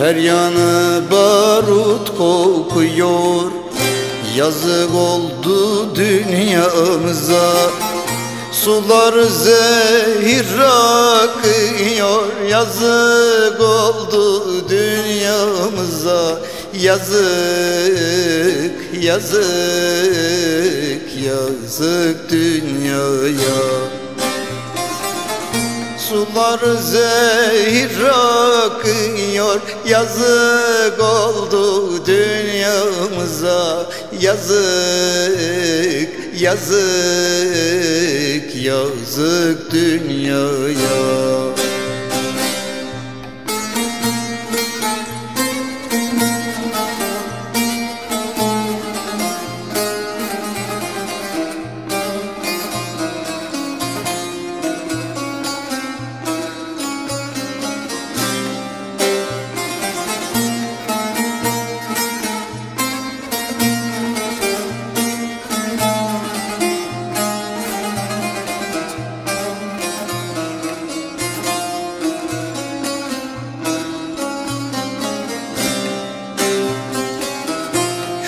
Her yanı barut kokuyor. Yazık oldu dünyamıza. Sular zehir akıyor. Yazık oldu dünyamıza. Yazık, yazık, yazık dünyaya Sular zehir akıyor Yazık oldu dünyamıza. Yazık, yazık, yazık dünyaya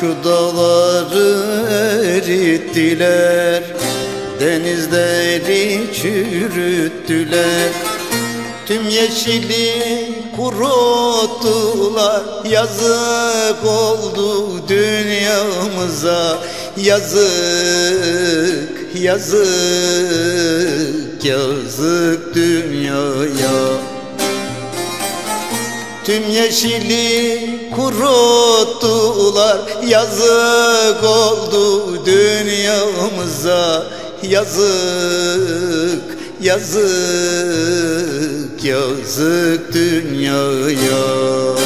Şu dağları erittiler Denizleri çürüttüler. Tüm yeşili kuruttular Yazık oldu dünyamıza. Yazık, yazık, yazık dünyaya. Tüm yeşili kuruttular. Yazık oldu dünyamıza. Yazık, yazık, yazık dünyaya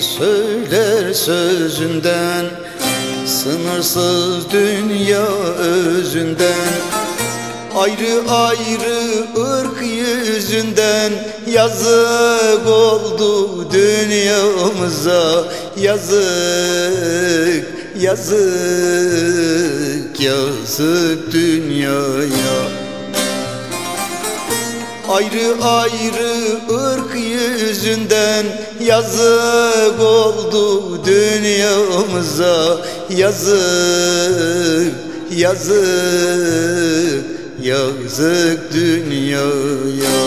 söyler sözünden Sınırsız dünya özünden. Ayrı ayrı ırk yüzünden Yazık oldu dünyamıza. Yazık, yazık, yazık dünyaya Ayrı ayrı ırk yüzünden yazık oldu dünyamıza. Yazık, yazık, yazık dünyaya